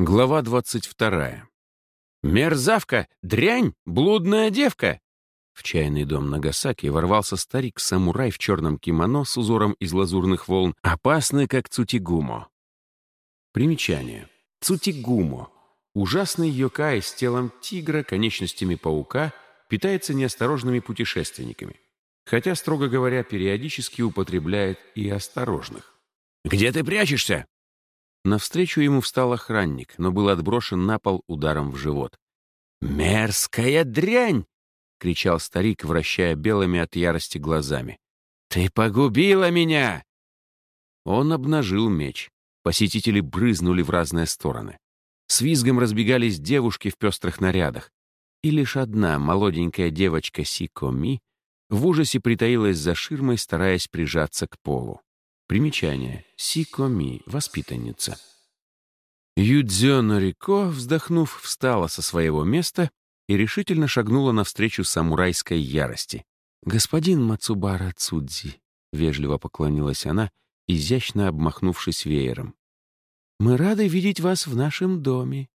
Глава 22. «Мерзавка! Дрянь! Блудная девка!» В чайный дом Нагасаки ворвался старик-самурай в черном кимоно с узором из лазурных волн, опасный, как Цутигумо. Примечание. Цутигумо. Ужасный йокай с телом тигра, конечностями паука, питается неосторожными путешественниками. Хотя, строго говоря, периодически употребляет и осторожных. «Где ты прячешься?» Навстречу ему встал охранник, но был отброшен на пол ударом в живот. «Мерзкая дрянь!» — кричал старик, вращая белыми от ярости глазами. «Ты погубила меня!» Он обнажил меч. Посетители брызнули в разные стороны. С визгом разбегались девушки в пестрых нарядах. И лишь одна молоденькая девочка Сикоми в ужасе притаилась за ширмой, стараясь прижаться к полу. Примечание. Сикоми, воспитанница. Юдзё Норико, вздохнув, встала со своего места и решительно шагнула навстречу самурайской ярости. «Господин Мацубара Цудзи», — вежливо поклонилась она, изящно обмахнувшись веером. «Мы рады видеть вас в нашем доме».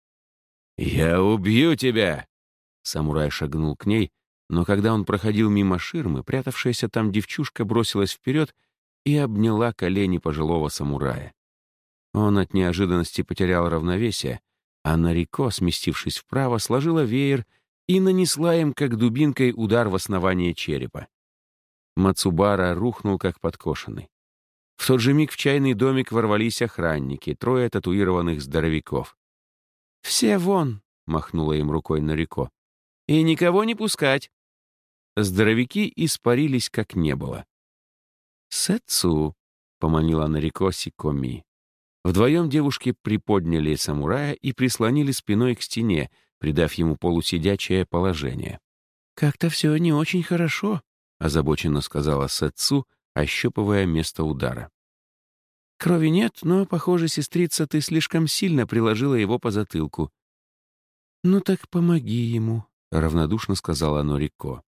«Я убью тебя!» Самурай шагнул к ней, но когда он проходил мимо ширмы, прятавшаяся там девчушка бросилась вперед и обняла колени пожилого самурая. Он от неожиданности потерял равновесие, а Нарико, сместившись вправо, сложила веер и нанесла им, как дубинкой, удар в основание черепа. Мацубара рухнул, как подкошенный. В тот же миг в чайный домик ворвались охранники, трое татуированных здоровяков. «Все вон!» — махнула им рукой Нарико. «И никого не пускать!» Здоровяки испарились, как не было. «Сэцу», — поманила Нарико Сикоми. Вдвоем девушки приподняли самурая и прислонили спиной к стене, придав ему полусидячее положение. «Как-то все не очень хорошо», — озабоченно сказала Сэцу, ощупывая место удара. «Крови нет, но, похоже, сестрица, ты слишком сильно приложила его по затылку». «Ну так помоги ему», — равнодушно сказала Норико.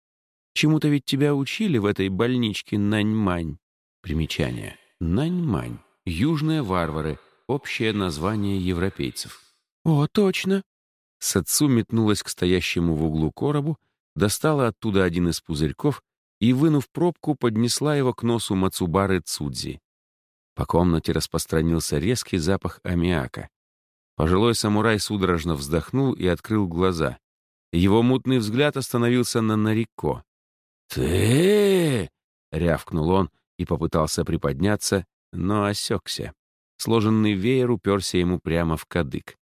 «Чему-то ведь тебя учили в этой больничке Наньмань». Примечание. Наньмань. Южные варвары. Общее название европейцев. «О, точно!» Сацу метнулась к стоящему в углу коробу, достала оттуда один из пузырьков и, вынув пробку, поднесла его к носу Мацубары Цудзи. По комнате распространился резкий запах аммиака. Пожилой самурай судорожно вздохнул и открыл глаза. Его мутный взгляд остановился на Нарико. «Ты!» — рявкнул он, и попытался приподняться, но осекся. Сложенный веер уперся ему прямо в кадык.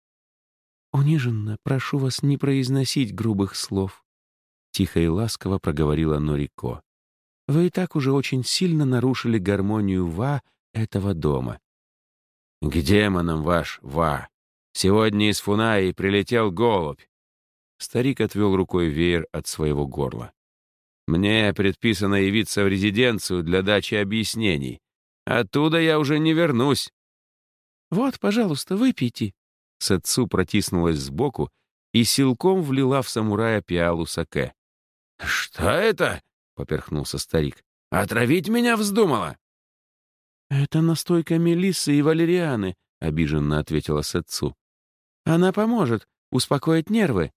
«Униженно прошу вас не произносить грубых слов», — тихо и ласково проговорила Норико. «Вы и так уже очень сильно нарушили гармонию Ва этого дома». «К демонам ваш Ва! Сегодня из Фунаи прилетел голубь!» Старик отвел рукой веер от своего горла. Мне предписано явиться в резиденцию для дачи объяснений. Оттуда я уже не вернусь. Вот, пожалуйста, выпейте. Сэцу протиснулась сбоку и силком влила в самурая пиалу саке. «Что это?» — поперхнулся старик. «Отравить меня вздумала?» «Это настойка мелиссы и валерианы», — обиженно ответила Сэцу. «Она поможет, успокоит нервы».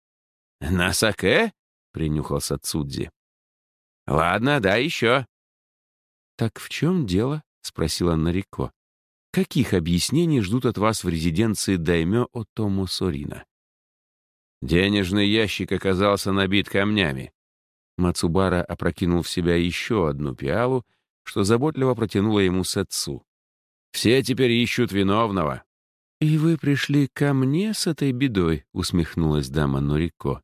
«На саке?» — принюхался Цудзи. «Ладно, да, еще». «Так в чем дело?» — спросила Нарико. «Каких объяснений ждут от вас в резиденции Даймё Отому Сорина?» Денежный ящик оказался набит камнями. Мацубара опрокинул в себя еще одну пиалу, что заботливо протянула ему Сэцу. «Все теперь ищут виновного». «И вы пришли ко мне с этой бедой?» — усмехнулась дама Норико.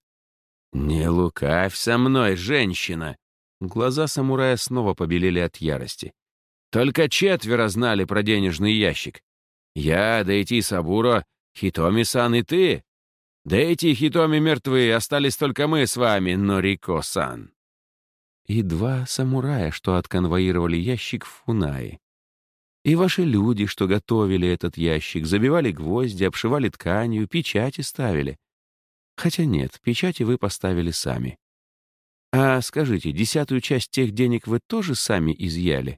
«Не лукавь со мной, женщина!» Глаза самурая снова побелели от ярости. Только четверо знали про денежный ящик. Я, Дэйти Сабуро, Хитоми-сан и ты. Дэйти и Хитоми мертвы, остались только мы с вами, Норико-сан. И два самурая, что отконвоировали ящик в Фунае. И ваши люди, что готовили этот ящик, забивали гвозди, обшивали тканью, печати ставили. Хотя нет, печати вы поставили сами. А скажите, десятую часть тех денег вы тоже сами изъяли?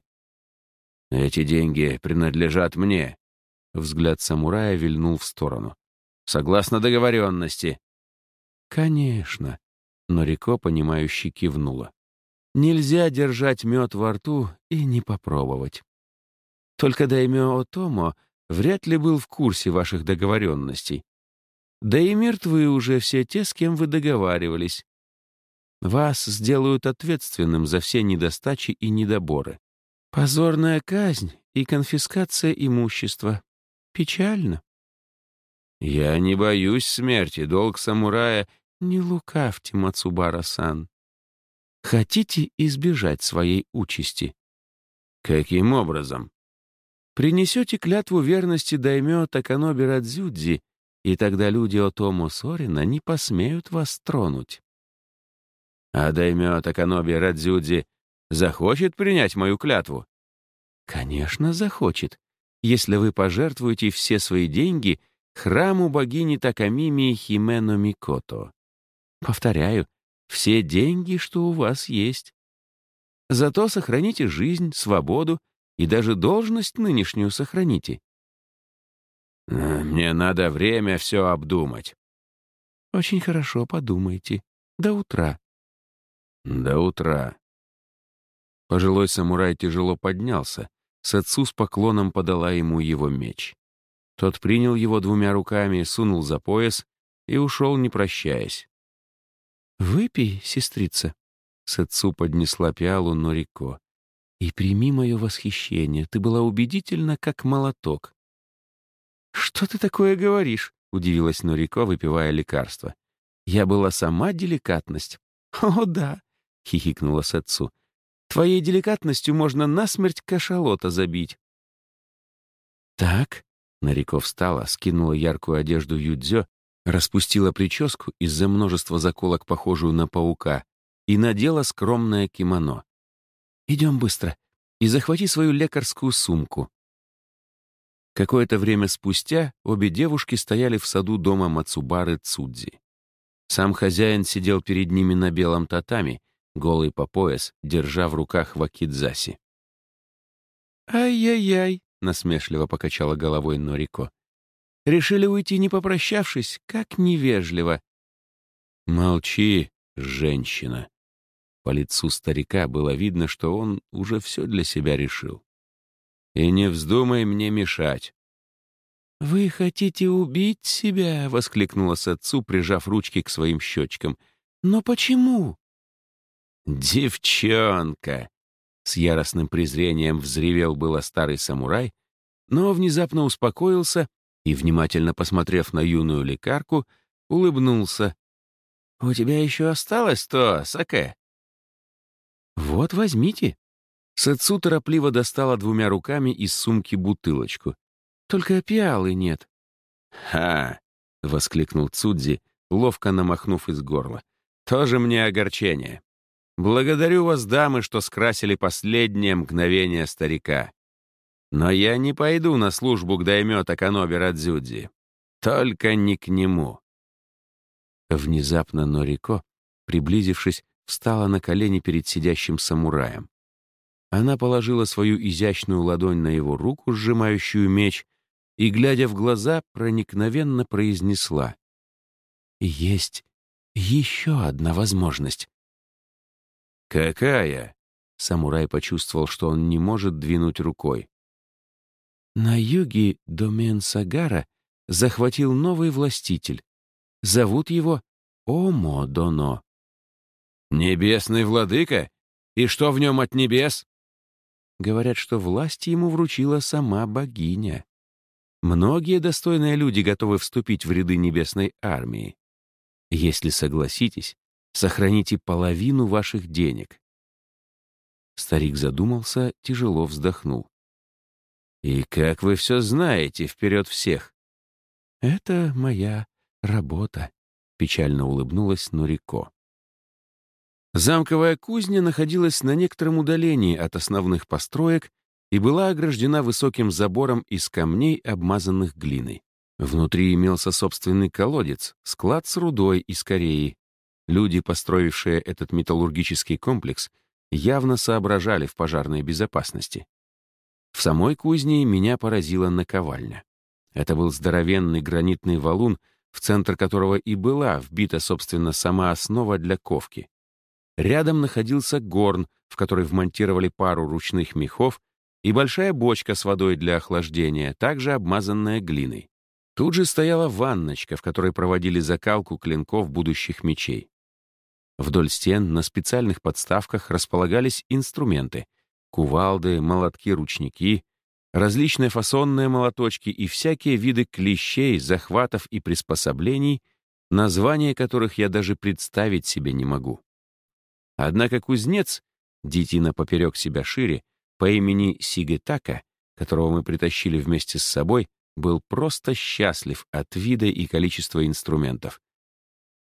Эти деньги принадлежат мне. Взгляд самурая вильнул в сторону. Согласно договоренности». «Конечно», — Норико, понимающе кивнула. «Нельзя держать мед во рту и не попробовать. Только Даймё Отомо вряд ли был в курсе ваших договоренностей. Да и мертвы уже все те, с кем вы договаривались. Вас сделают ответственным за все недостачи и недоборы. Позорная казнь и конфискация имущества. Печально. Я не боюсь смерти, долг самурая. Не лукавьте, Мацубара-сан. Хотите избежать своей участи? Каким образом? Принесете клятву верности даймё Таканоби Радзюдзи, и тогда люди Отому Сорина не посмеют вас тронуть. А даймё Таканоби Радзюдзи захочет принять мою клятву? Конечно, захочет, если вы пожертвуете все свои деньги храму богини Такамими Химено Микото. Повторяю, все деньги, что у вас есть. Зато сохраните жизнь, свободу и даже должность нынешнюю сохраните. Мне надо время все обдумать. Очень хорошо, подумайте. До утра. До утра. Пожилой самурай тяжело поднялся. Сацу с поклоном подала ему его меч. Тот принял его двумя руками, сунул за пояс и ушел, не прощаясь. «Выпей, сестрица», — Сацу поднесла пиалу Норико. И прими мое восхищение. Ты была убедительна, как молоток. «Что ты такое говоришь?» — удивилась Нурико, выпивая лекарство. «Я была сама деликатность». «О, да», — хихикнула Сацу. «Твоей деликатностью можно насмерть кашалота забить». «Так», — Нарико встала, скинула яркую одежду Юдзё, распустила прическу из-за множества заколок, похожую на паука, и надела скромное кимоно. Идем быстро и захвати свою лекарскую сумку». Какое-то время спустя обе девушки стояли в саду дома Мацубары Цудзи. Сам хозяин сидел перед ними на белом татами, голый по пояс, держа в руках вакидзаси. «Ай-яй-яй», — насмешливо покачала головой Норико. «Решили уйти, не попрощавшись? Как невежливо!» «Молчи, женщина!» По лицу старика было видно, что он уже все для себя решил. «И не вздумай мне мешать». «Вы хотите убить себя?» — воскликнула Сацу, прижав ручки к своим щечкам. «Но почему?» «Девчонка!» — с яростным презрением взревел было старый самурай, но внезапно успокоился и, внимательно посмотрев на юную лекарку, улыбнулся. «У тебя еще осталось то, Саке?» «Вот, возьмите». Сэцу торопливо достала двумя руками из сумки бутылочку. «Только пиалы нет». «Ха!» — воскликнул Цудзи, ловко намахнув из горла. «Тоже мне огорчение. Благодарю вас, дамы, что скрасили последнее мгновение старика. Но я не пойду на службу к даймё Таканоби Радзюдзи. Только не к нему». Внезапно Норико, приблизившись, встала на колени перед сидящим самураем. Она положила свою изящную ладонь на его руку, сжимающую меч, и, глядя в глаза, проникновенно произнесла. «Есть еще одна возможность». «Какая?» Самурай почувствовал, что он не может двинуть рукой. На юге домен Сагара захватил новый властитель. Зовут его Омодоно. «Небесный владыка? И что в нем от небес?» Говорят, что власть ему вручила сама богиня. Многие достойные люди готовы вступить в ряды небесной армии. Если согласитесь, сохраните половину ваших денег. Старик задумался, тяжело вздохнул. «И как вы все знаете вперед всех?» «Это моя работа», — печально улыбнулась Нурико. Замковая кузня находилась на некотором удалении от основных построек и была ограждена высоким забором из камней, обмазанных глиной. Внутри имелся собственный колодец, склад с рудой из Кореи. Люди, построившие этот металлургический комплекс, явно соображали в пожарной безопасности. В самой кузне меня поразила наковальня. Это был здоровенный гранитный валун в центр которого и была вбита, собственно, сама основа для ковки. Рядом находился горн, в который вмонтировали пару ручных мехов и большая бочка с водой для охлаждения, также обмазанная глиной. Тут же стояла ванночка, в которой проводили закалку клинков будущих мечей. Вдоль стен на специальных подставках располагались инструменты — кувалды, молотки-ручники, различные фасонные молоточки и всякие виды клещей, захватов и приспособлений, названия которых я даже представить себе не могу. Однако кузнец, детина поперек себя шире, по имени Сигетака, которого мы притащили вместе с собой, был просто счастлив от вида и количества инструментов.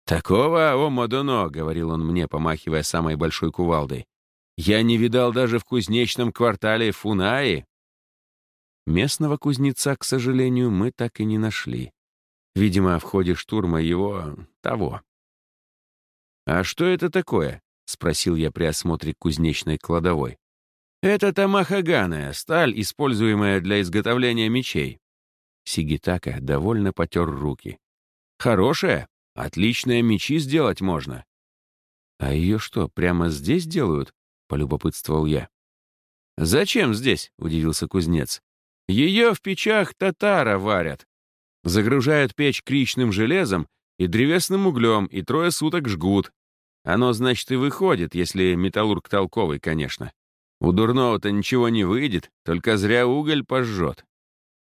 «Такого, о Мадоно», — говорил он мне, помахивая самой большой кувалдой, «я не видал даже в кузнечном квартале Фунаи». Местного кузнеца, к сожалению, мы так и не нашли. Видимо, в ходе штурма его... того. «А что это такое?» — спросил я при осмотре кузнечной кладовой. «Это тамахаганы, сталь, используемая для изготовления мечей». Сигитака довольно потер руки. «Хорошая? Отличные мечи сделать можно». «А ее что, прямо здесь делают?» — полюбопытствовал я. «Зачем здесь?» — удивился кузнец. Ее в печах татара варят. Загружают печь кричным железом и древесным углем, и трое суток жгут. Оно, значит, и выходит, если металлург толковый, конечно. У дурного-то ничего не выйдет, только зря уголь пожжет.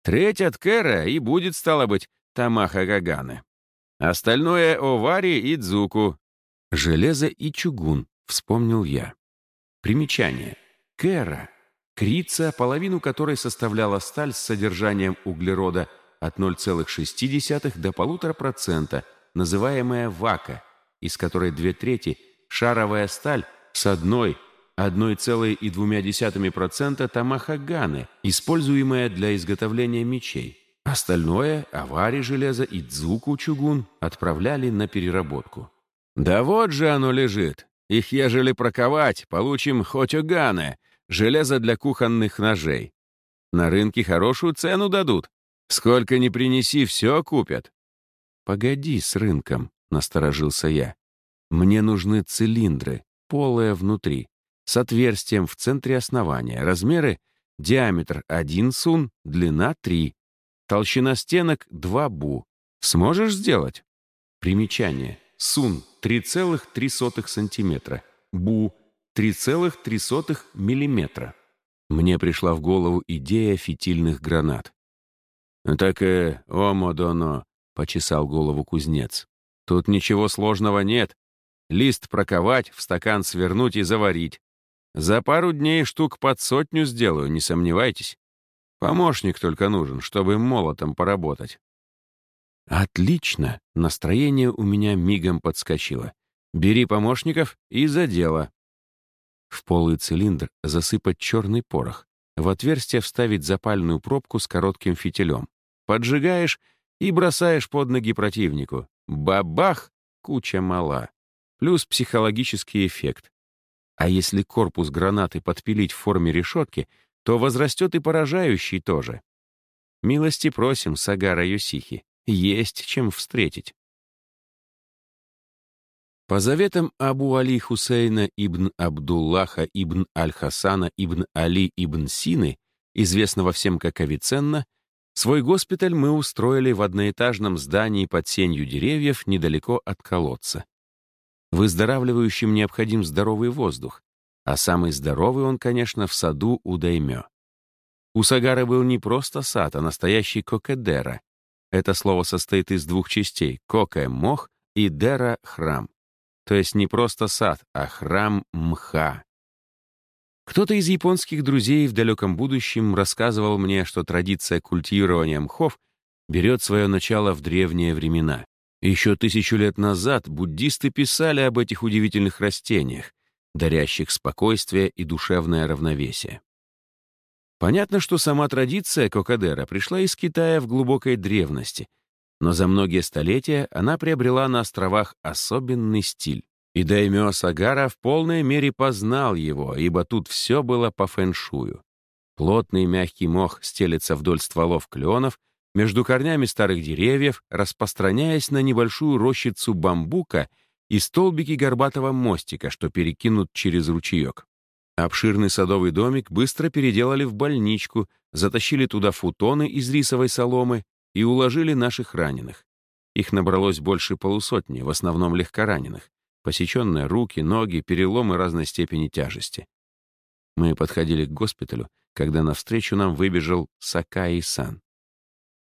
Треть от Кэра и будет, стало быть, Тамаха Гаганы. Остальное — Овари и Дзуку. Железо и чугун, вспомнил я. Примечание. Кэра Крица, половину которой составляла сталь с содержанием углерода от 0,6 до 1,5%, называемая вака, из которой две трети – шаровая сталь с одной 1,2% тамахаганы, используемая для изготовления мечей. Остальное – авари железа и дзуку чугун – отправляли на переработку. «Да вот же оно лежит! Их ежели проковать, получим хоть оганы, железо для кухонных ножей. На рынке хорошую цену дадут. Сколько ни принеси, все купят. Погоди с рынком, насторожился я. Мне нужны цилиндры, полые внутри, с отверстием в центре основания. Размеры — диаметр 1 сун, длина 3. Толщина стенок — 2 бу. Сможешь сделать? Примечание. Сун — 3,3 сантиметра. Бу 3,3 мм. Мне пришла в голову идея фитильных гранат. «Так, э, о, Модоно», — почесал голову кузнец. «Тут ничего сложного нет. Лист проковать, в стакан свернуть и заварить. За пару дней штук под сотню сделаю, не сомневайтесь. Помощник только нужен, чтобы молотом поработать». «Отлично!» — настроение у меня мигом подскочило. «Бери помощников и за дело». В полый цилиндр засыпать черный порох. В отверстие вставить запальную пробку с коротким фитилем. Поджигаешь и бросаешь под ноги противнику. Бабах! Куча мала. Плюс психологический эффект. А если корпус гранаты подпилить в форме решетки, то возрастет и поражающий тоже. Милости просим, Сагара Юсихи. Есть чем встретить. По заветам Абу Али Хусейна ибн Абдуллаха ибн Аль-Хасана ибн Али ибн Сины, известного всем как Авиценна, свой госпиталь мы устроили в одноэтажном здании под сенью деревьев недалеко от колодца. Выздоравливающим необходим здоровый воздух, а самый здоровый он, конечно, в саду у Даймё. У Сагара был не просто сад, а настоящий кокедера. Это слово состоит из двух частей — коке — мох и дера — храм. То есть не просто сад, а храм мха. Кто-то из японских друзей в далеком будущем рассказывал мне, что традиция культивирования мхов берет свое начало в древние времена. Еще тысячу лет назад буддисты писали об этих удивительных растениях, дарящих спокойствие и душевное равновесие. Понятно, что сама традиция кокадера пришла из Китая в глубокой древности, но за многие столетия она приобрела на островах особенный стиль. И Даймё Сагара в полной мере познал его, ибо тут все было по фэншую. Плотный мягкий мох стелется вдоль стволов кленов, между корнями старых деревьев, распространяясь на небольшую рощицу бамбука и столбики горбатого мостика, что перекинут через ручеек. Обширный садовый домик быстро переделали в больничку, затащили туда футоны из рисовой соломы и уложили наших раненых. Их набралось больше полусотни, в основном легкораненых. Посеченные руки, ноги, переломы разной степени тяжести. Мы подходили к госпиталю, когда навстречу нам выбежал Сакаи-сан.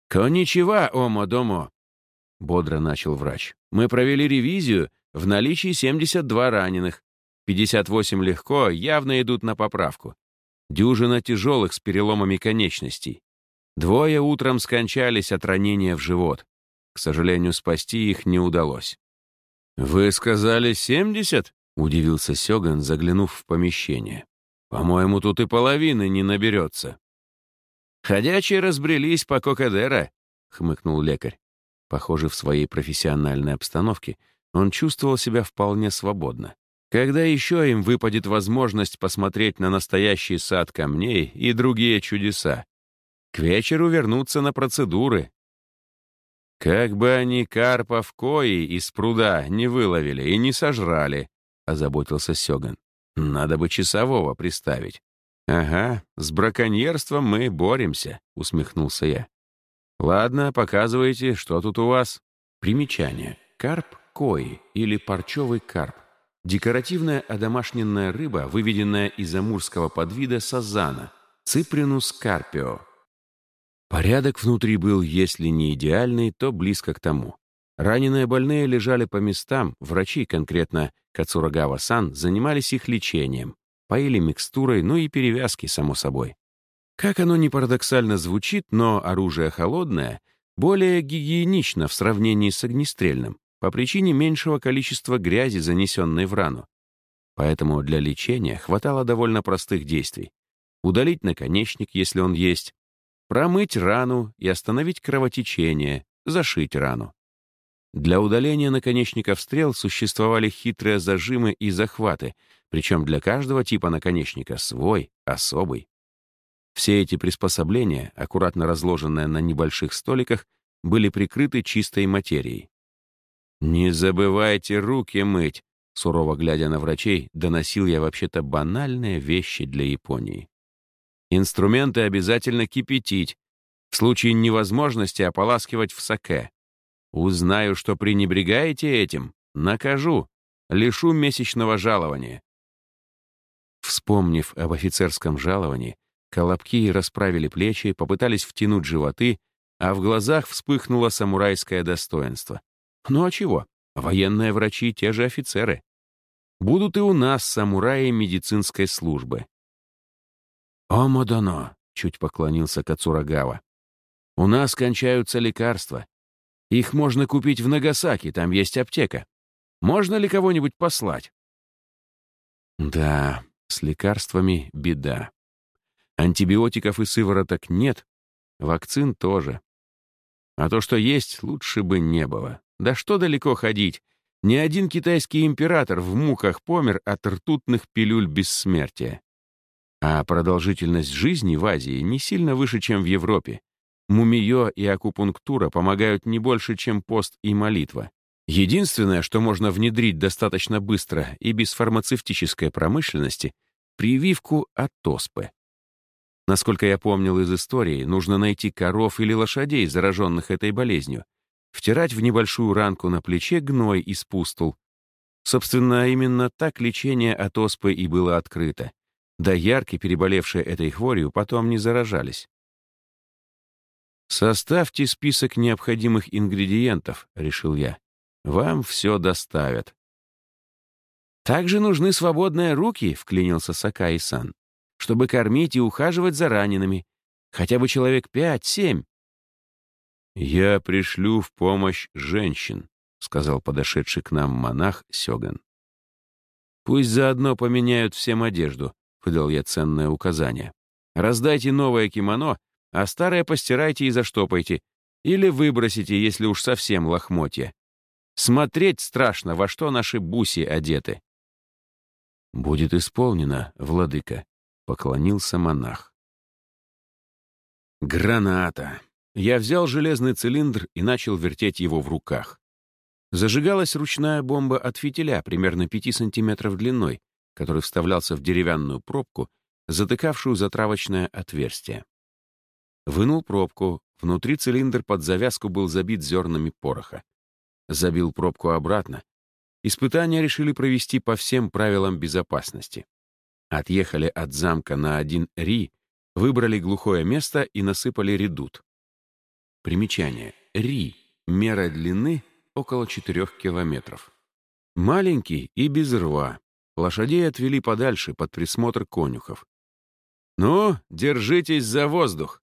«Коничева, омо-домо!» — бодро начал врач. «Мы провели ревизию, в наличии 72 раненых. 58 легко, явно идут на поправку. Дюжина тяжелых с переломами конечностей. Двое утром скончались от ранения в живот. К сожалению, спасти их не удалось. «Вы сказали 70?» — удивился Сёган, заглянув в помещение. «По-моему, тут и половины не наберется». «Ходячие разбрелись по Кокадера», — хмыкнул лекарь. Похоже, в своей профессиональной обстановке он чувствовал себя вполне свободно. Когда еще им выпадет возможность посмотреть на настоящий сад камней и другие чудеса? К вечеру вернуться на процедуры. Как бы они карпов кои из пруда не выловили и не сожрали, озаботился Сёган. Надо бы часового приставить. «Ага, с браконьерством мы боремся», — усмехнулся я. «Ладно, показывайте, что тут у вас». Примечание. Карп кои или парчевый карп. Декоративная одомашненная рыба, выведенная из амурского подвида сазана, ципринус карпио. Порядок внутри был, если не идеальный, то близко к тому. Раненые больные лежали по местам, врачи, конкретно Кацурагава-сан, занимались их лечением, поили микстурой, ну и перевязки, само собой. Как оно ни парадоксально звучит, но оружие холодное более гигиенично в сравнении с огнестрельным, по причине меньшего количества грязи, занесенной в рану. Поэтому для лечения хватало довольно простых действий. Удалить наконечник, если он есть, промыть рану и остановить кровотечение, зашить рану. Для удаления наконечников стрел существовали хитрые зажимы и захваты, причем для каждого типа наконечника свой, особый. Все эти приспособления, аккуратно разложенные на небольших столиках, были прикрыты чистой материей. «Не забывайте руки мыть», — сурово глядя на врачей, доносил я вообще-то банальные вещи для Японии. Инструменты обязательно кипятить, в случае невозможности ополаскивать в саке. Узнаю, что пренебрегаете этим, накажу, лишу месячного жалования. Вспомнив об офицерском жаловании, колобки расправили плечи, попытались втянуть животы, а в глазах вспыхнуло самурайское достоинство. Ну а чего? Военные врачи — те же офицеры. Будут и у нас самураи медицинской службы. «О, Модоно!» — чуть поклонился Кацурагава. «У нас кончаются лекарства. Их можно купить в Нагасаки, там есть аптека. Можно ли кого-нибудь послать?» «Да, с лекарствами беда. Антибиотиков и сывороток нет, вакцин тоже. А то, что есть, лучше бы не было. Да что далеко ходить? Ни один китайский император в муках помер от ртутных пилюль бессмертия. А продолжительность жизни в Азии не сильно выше, чем в Европе. Мумиё и акупунктура помогают не больше, чем пост и молитва. Единственное, что можно внедрить достаточно быстро и без фармацевтической промышленности — прививку от оспы. Насколько я помнил из истории, нужно найти коров или лошадей, зараженных этой болезнью, втирать в небольшую ранку на плече гной из пустул. Собственно, именно так лечение от оспы и было открыто. Да ярки, переболевшие этой хворью, потом не заражались. «Составьте список необходимых ингредиентов», — решил я. «Вам все доставят». «Также нужны свободные руки», — вклинился Сакаи-сан, «чтобы кормить и ухаживать за ранеными. Хотя бы человек пять-семь». «Я пришлю в помощь женщин», — сказал подошедший к нам монах Сёган. «Пусть заодно поменяют всем одежду», — выдал я ценное указание. «Раздайте новое кимоно, а старое постирайте и заштопайте, или выбросите, если уж совсем лохмотья. Смотреть страшно, во что наши буси одеты». «Будет исполнено, владыка», — поклонился монах. «Граната! Я взял железный цилиндр и начал вертеть его в руках. Зажигалась ручная бомба от фитиля примерно 5 сантиметров длиной, который вставлялся в деревянную пробку, затыкавшую затравочное отверстие. Вынул пробку, внутри цилиндр под завязку был забит зернами пороха. Забил пробку обратно. Испытания решили провести по всем правилам безопасности. Отъехали от замка на один ри, выбрали глухое место и насыпали редут. Примечание. Ри. Мера длины около 4 километров. Маленький и без рва. Лошадей отвели подальше под присмотр конюхов. «Ну, держитесь за воздух!»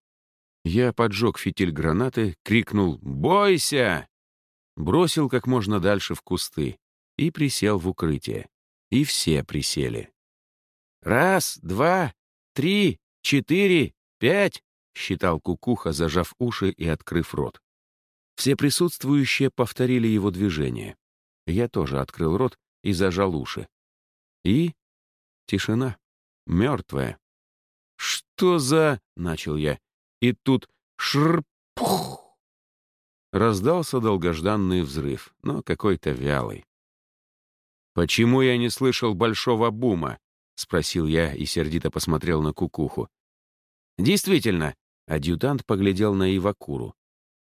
Я поджег фитиль гранаты, крикнул «Бойся!» Бросил как можно дальше в кусты и присел в укрытие. И все присели. «Раз, два, три, четыре, пять!» — считал кукуха, зажав уши и открыв рот. Все присутствующие повторили его движение. Я тоже открыл рот и зажал уши. И тишина. Мертвая. «Что за...» — начал я. И тут шрпух! Раздался долгожданный взрыв, но какой-то вялый. «Почему я не слышал большого бума?» — спросил я и сердито посмотрел на кукуху. «Действительно», — адъютант поглядел на Ивакуру.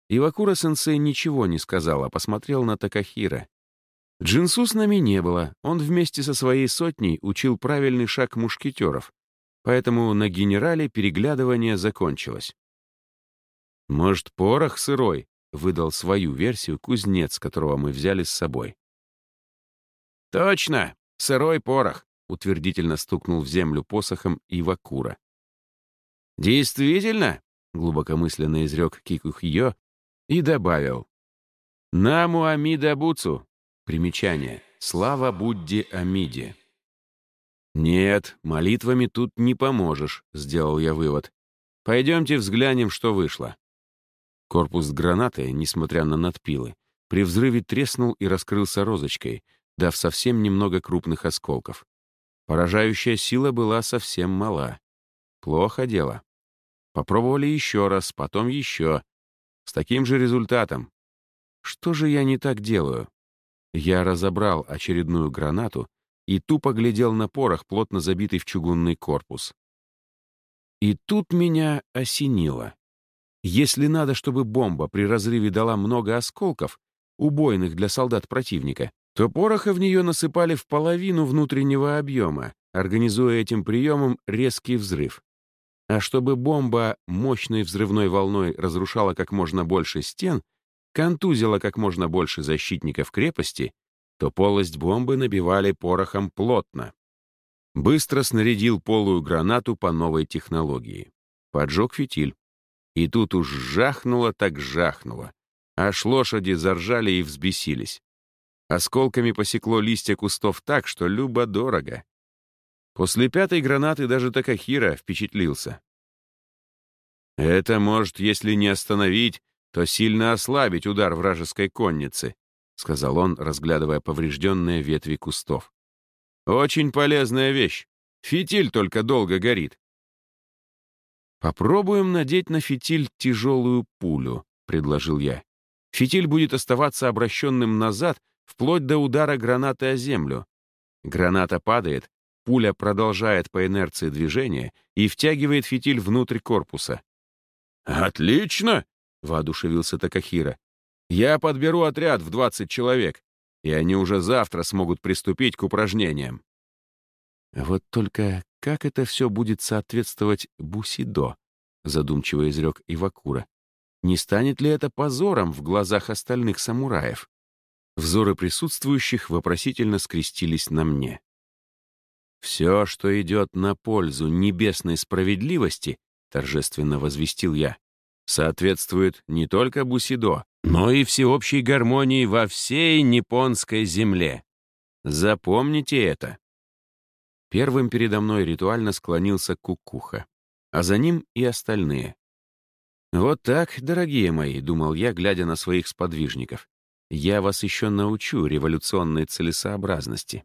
Ивакура-сенсей ничего не сказал, а посмотрел на Такахира. Джинсу с нами не было, он вместе со своей сотней учил правильный шаг мушкетеров, поэтому на генерале переглядывание закончилось. «Может, порох сырой?» — выдал свою версию кузнец, которого мы взяли с собой. «Точно! Сырой порох!» — утвердительно стукнул в землю посохом Ивакура. «Действительно?» — глубокомысленно изрек Кикухьё и добавил. «Наму Амида Буцу!» Примечание. «Слава Будде Амиде!» «Нет, молитвами тут не поможешь», — сделал я вывод. «Пойдемте взглянем, что вышло». Корпус гранаты, несмотря на надпилы, при взрыве треснул и раскрылся розочкой, дав совсем немного крупных осколков. Поражающая сила была совсем мала. Плохо дело. Попробовали еще раз, потом еще. С таким же результатом. Что же я не так делаю? Я разобрал очередную гранату и тупо глядел на порох, плотно забитый в чугунный корпус. И тут меня осенило. Если надо, чтобы бомба при разрыве дала много осколков, убойных для солдат противника, то пороха в нее насыпали в половину внутреннего объема, организуя этим приемом резкий взрыв. А чтобы бомба мощной взрывной волной разрушала как можно больше стен, контузила как можно больше защитников крепости, то полость бомбы набивали порохом плотно. Быстро снарядил полую гранату по новой технологии. Поджег фитиль. И тут уж жахнуло так жахнуло. Аж лошади заржали и взбесились. Осколками посекло листья кустов так, что любо-дорого. После пятой гранаты даже Такахира впечатлился. «Это может, если не остановить, то сильно ослабить удар вражеской конницы», сказал он, разглядывая поврежденные ветви кустов. «Очень полезная вещь. Фитиль только долго горит». «Попробуем надеть на фитиль тяжелую пулю», — предложил я. «Фитиль будет оставаться обращенным назад вплоть до удара гранаты о землю. Граната падает, пуля продолжает по инерции движения и втягивает фитиль внутрь корпуса. «Отлично!» — воодушевился Такахира. «Я подберу отряд в 20 человек, и они уже завтра смогут приступить к упражнениям». «Вот только как это все будет соответствовать Бусидо?» — задумчиво изрек Ивакура. «Не станет ли это позором в глазах остальных самураев?» Взоры присутствующих вопросительно скрестились на мне. «Все, что идет на пользу небесной справедливости, — торжественно возвестил я, — соответствует не только Бусидо, но и всеобщей гармонии во всей японской земле. Запомните это». Первым передо мной ритуально склонился Кукуха, а за ним и остальные. «Вот так, дорогие мои», — думал я, глядя на своих сподвижников. Я вас еще научу революционной целесообразности.